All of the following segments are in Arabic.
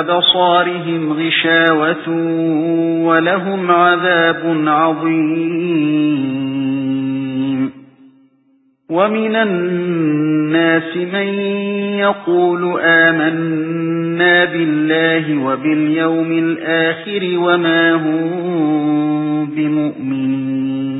أَبْصَارِهِمْ غِشَاوَةٌ وَلَهُمْ عَذَابٌ عَظِيمٌ وَمِنَ النَّاسِ مَن يَقُولُ آمَنَّا بِاللَّهِ وَبِالْيَوْمِ الْآخِرِ وَمَا هُم بِمُؤْمِنِينَ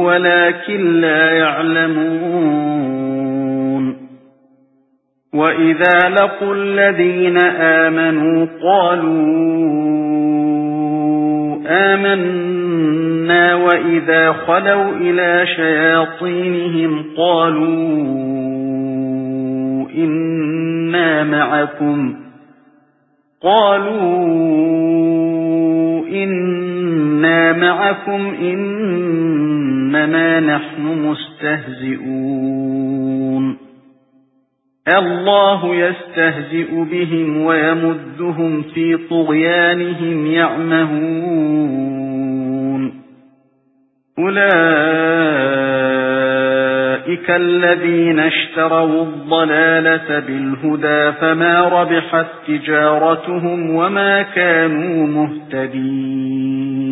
وَلَكِن لَّا يَعْلَمُونَ وَإِذَا لَقُوا الَّذِينَ آمَنُوا قَالُوا آمَنَّا وَإِذَا خَلَوْا إِلَى شَيَاطِينِهِمْ قَالُوا إِنَّا مَعَكُمْ قَالُوا إِنَّا مَعَكُمْ إِنَّمَا نَحْنُ مُسْتَهْزِئُونَ. اللَّهُ يَسْتَهْزِئُ بِهِمْ وَيَمُدُّهُمْ فِي طُغْيَانِهِمْ يَعْمَهُونَ. أُولَئِكَ الَّذِينَ اشْتَرَوُا الضَّلَالَةَ بِالْهُدَى فَمَا رَبِحَتْ تِجَارَتُهُمْ وَمَا كَانُوا مُهْتَدِينَ.